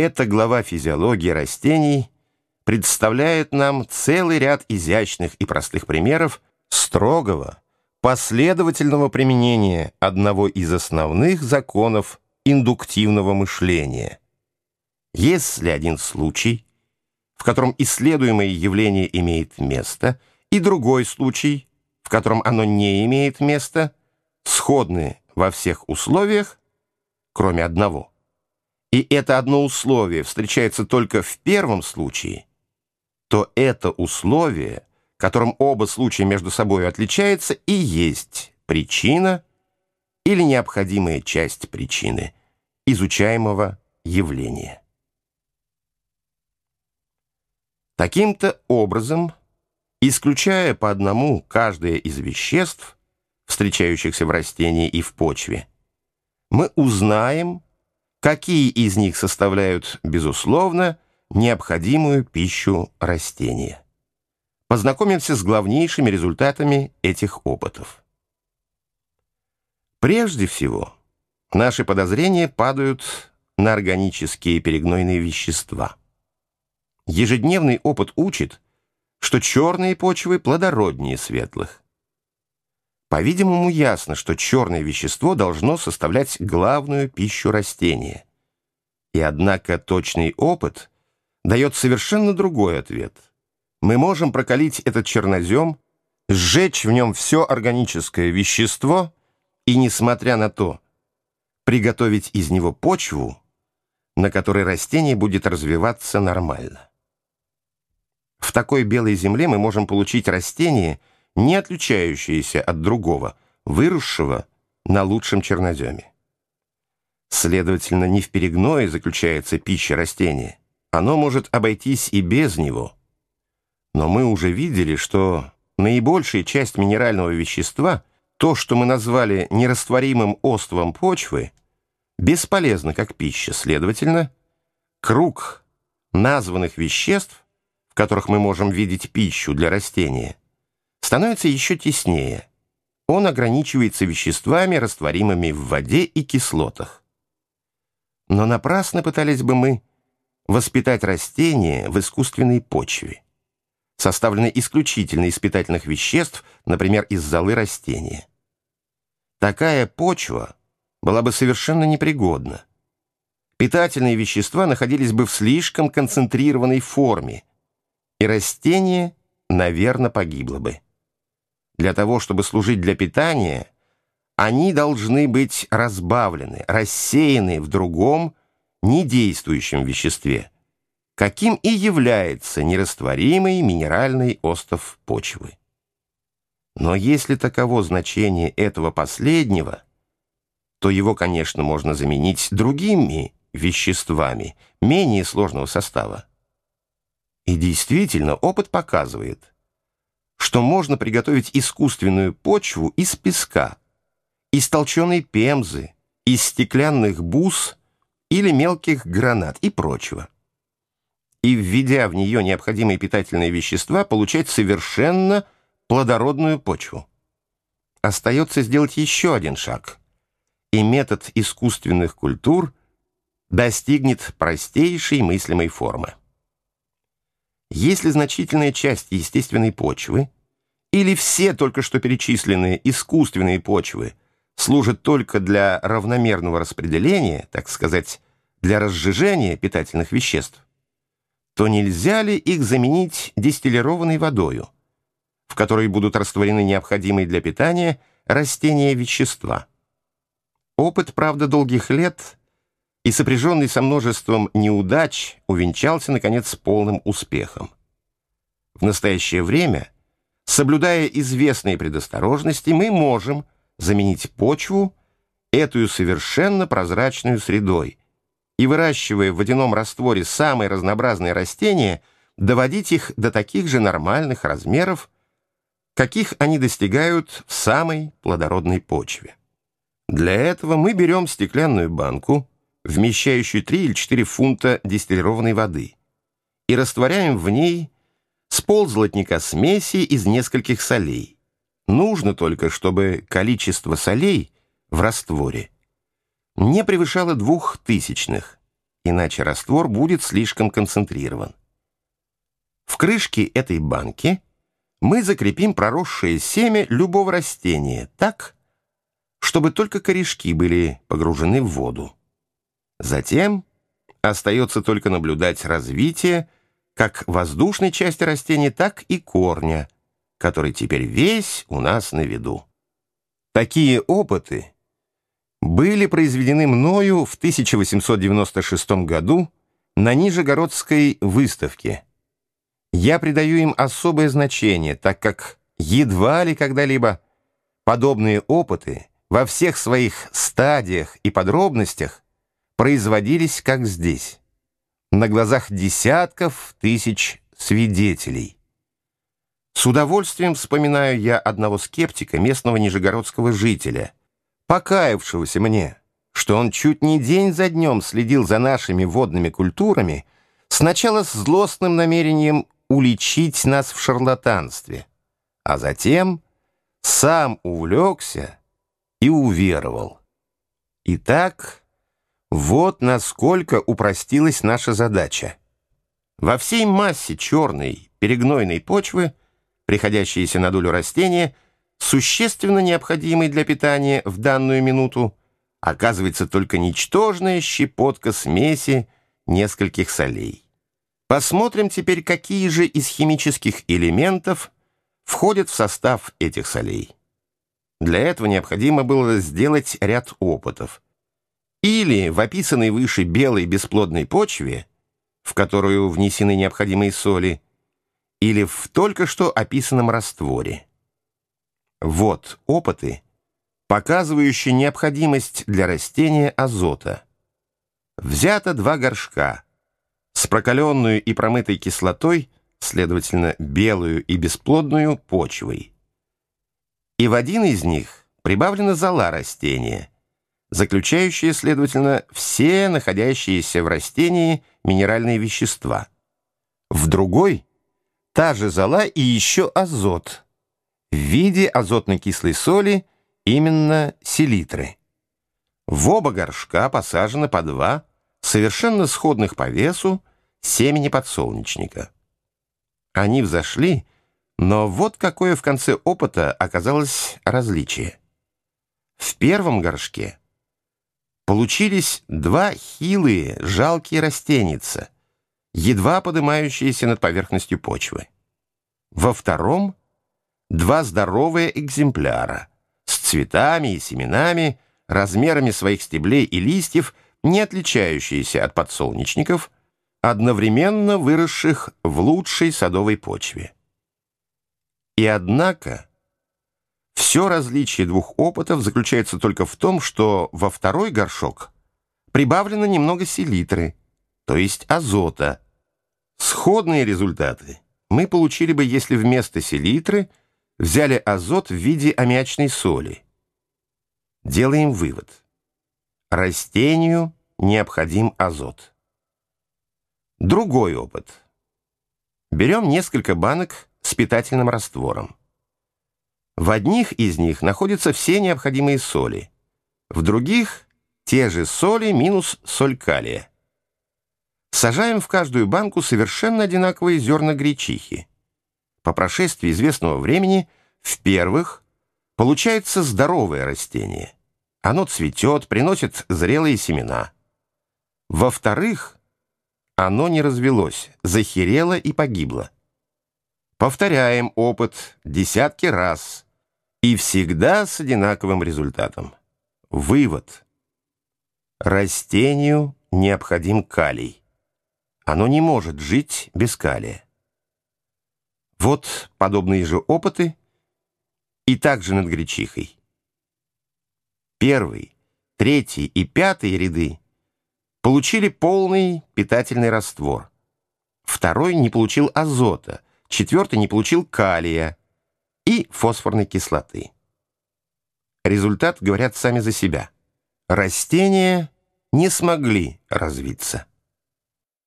Эта глава физиологии растений представляет нам целый ряд изящных и простых примеров строгого, последовательного применения одного из основных законов индуктивного мышления. Если один случай, в котором исследуемое явление имеет место, и другой случай, в котором оно не имеет места, сходны во всех условиях, кроме одного, и это одно условие встречается только в первом случае, то это условие, которым оба случая между собой отличаются, и есть причина или необходимая часть причины изучаемого явления. Таким-то образом, исключая по одному каждое из веществ, встречающихся в растении и в почве, мы узнаем, какие из них составляют, безусловно, необходимую пищу растения. Познакомимся с главнейшими результатами этих опытов. Прежде всего, наши подозрения падают на органические перегнойные вещества. Ежедневный опыт учит, что черные почвы плодороднее светлых. По-видимому, ясно, что черное вещество должно составлять главную пищу растения. И однако точный опыт дает совершенно другой ответ. Мы можем прокалить этот чернозем, сжечь в нем все органическое вещество и, несмотря на то, приготовить из него почву, на которой растение будет развиваться нормально. В такой белой земле мы можем получить растение – не отличающееся от другого, выросшего на лучшем черноземе. Следовательно, не в перегное заключается пища растения. Оно может обойтись и без него. Но мы уже видели, что наибольшая часть минерального вещества, то, что мы назвали нерастворимым оством почвы, бесполезно как пища. Следовательно, круг названных веществ, в которых мы можем видеть пищу для растения – становится еще теснее. Он ограничивается веществами, растворимыми в воде и кислотах. Но напрасно пытались бы мы воспитать растения в искусственной почве, составленной исключительно из питательных веществ, например, из золы растения. Такая почва была бы совершенно непригодна. Питательные вещества находились бы в слишком концентрированной форме, и растение, наверное, погибло бы. Для того, чтобы служить для питания, они должны быть разбавлены, рассеяны в другом, недействующем веществе, каким и является нерастворимый минеральный остов почвы. Но если таково значение этого последнего, то его, конечно, можно заменить другими веществами менее сложного состава. И действительно, опыт показывает – что можно приготовить искусственную почву из песка, из толченой пемзы, из стеклянных бус или мелких гранат и прочего. И, введя в нее необходимые питательные вещества, получать совершенно плодородную почву. Остается сделать еще один шаг, и метод искусственных культур достигнет простейшей мыслимой формы. Если значительная часть естественной почвы или все только что перечисленные искусственные почвы служат только для равномерного распределения, так сказать, для разжижения питательных веществ, то нельзя ли их заменить дистиллированной водою, в которой будут растворены необходимые для питания растения вещества? Опыт, правда, долгих лет и сопряженный со множеством неудач, увенчался, наконец, полным успехом. В настоящее время, соблюдая известные предосторожности, мы можем заменить почву эту совершенно прозрачную средой и, выращивая в водяном растворе самые разнообразные растения, доводить их до таких же нормальных размеров, каких они достигают в самой плодородной почве. Для этого мы берем стеклянную банку, вмещающую 3 или 4 фунта дистиллированной воды, и растворяем в ней с ползлотника смеси из нескольких солей. Нужно только, чтобы количество солей в растворе не превышало двух тысячных, иначе раствор будет слишком концентрирован. В крышке этой банки мы закрепим проросшее семя любого растения так, чтобы только корешки были погружены в воду. Затем остается только наблюдать развитие как воздушной части растения, так и корня, который теперь весь у нас на виду. Такие опыты были произведены мною в 1896 году на Нижегородской выставке. Я придаю им особое значение, так как едва ли когда-либо подобные опыты во всех своих стадиях и подробностях производились, как здесь, на глазах десятков тысяч свидетелей. С удовольствием вспоминаю я одного скептика, местного нижегородского жителя, покаявшегося мне, что он чуть не день за днем следил за нашими водными культурами, сначала с злостным намерением уличить нас в шарлатанстве, а затем сам увлекся и уверовал. Итак, вот насколько упростилась наша задача. Во всей массе черной перегнойной почвы, приходящейся на долю растения, существенно необходимой для питания в данную минуту, оказывается только ничтожная щепотка смеси нескольких солей. Посмотрим теперь, какие же из химических элементов входят в состав этих солей. Для этого необходимо было сделать ряд опытов. Или в описанной выше белой бесплодной почве, в которую внесены необходимые соли, или в только что описанном растворе. Вот опыты, показывающие необходимость для растения азота. Взято два горшка с прокаленную и промытой кислотой, следовательно, белую и бесплодную почвой и в один из них прибавлена зола растения, заключающая, следовательно, все находящиеся в растении минеральные вещества. В другой — та же зола и еще азот в виде азотно-кислой соли, именно селитры. В оба горшка посажено по два совершенно сходных по весу семени подсолнечника. Они взошли — но вот какое в конце опыта оказалось различие. В первом горшке получились два хилые, жалкие растеница, едва поднимающиеся над поверхностью почвы. Во втором — два здоровые экземпляра с цветами и семенами, размерами своих стеблей и листьев, не отличающиеся от подсолнечников, одновременно выросших в лучшей садовой почве. И однако все различие двух опытов заключается только в том, что во второй горшок прибавлено немного селитры, то есть азота. Сходные результаты мы получили бы, если вместо селитры взяли азот в виде аммиачной соли. Делаем вывод. Растению необходим азот. Другой опыт. Берем несколько банок с питательным раствором. В одних из них находятся все необходимые соли, в других — те же соли минус соль калия. Сажаем в каждую банку совершенно одинаковые зерна гречихи. По прошествии известного времени в первых получается здоровое растение. Оно цветет, приносит зрелые семена. Во-вторых, оно не развелось, захерело и погибло. Повторяем опыт десятки раз и всегда с одинаковым результатом. Вывод. Растению необходим калий. Оно не может жить без калия. Вот подобные же опыты и также над гречихой. Первый, третий и пятый ряды получили полный питательный раствор. Второй не получил азота – четвертый не получил калия и фосфорной кислоты. Результат говорят сами за себя. Растения не смогли развиться.